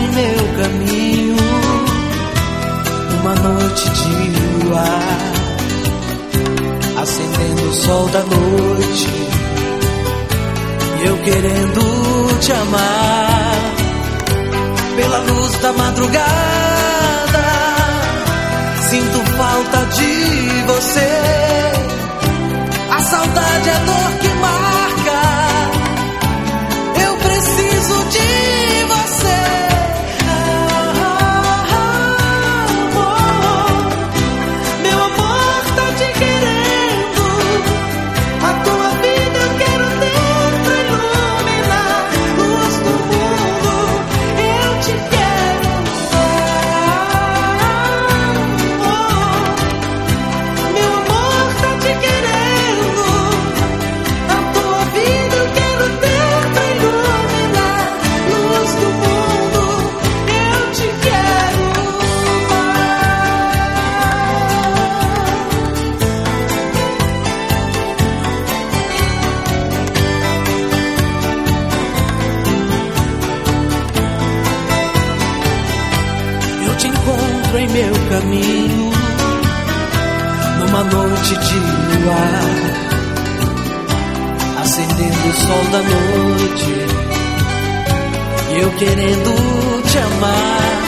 em meu caminho uma noite de luar, acendendo o sol da noite, e eu querendo te amar pela luz da madrugada. Sinto falta de caminho numa noite de luar, acendendo o sol da noite e eu querendo te amar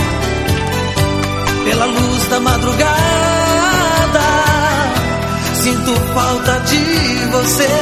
pela luz da madrugada. Sinto falta de você.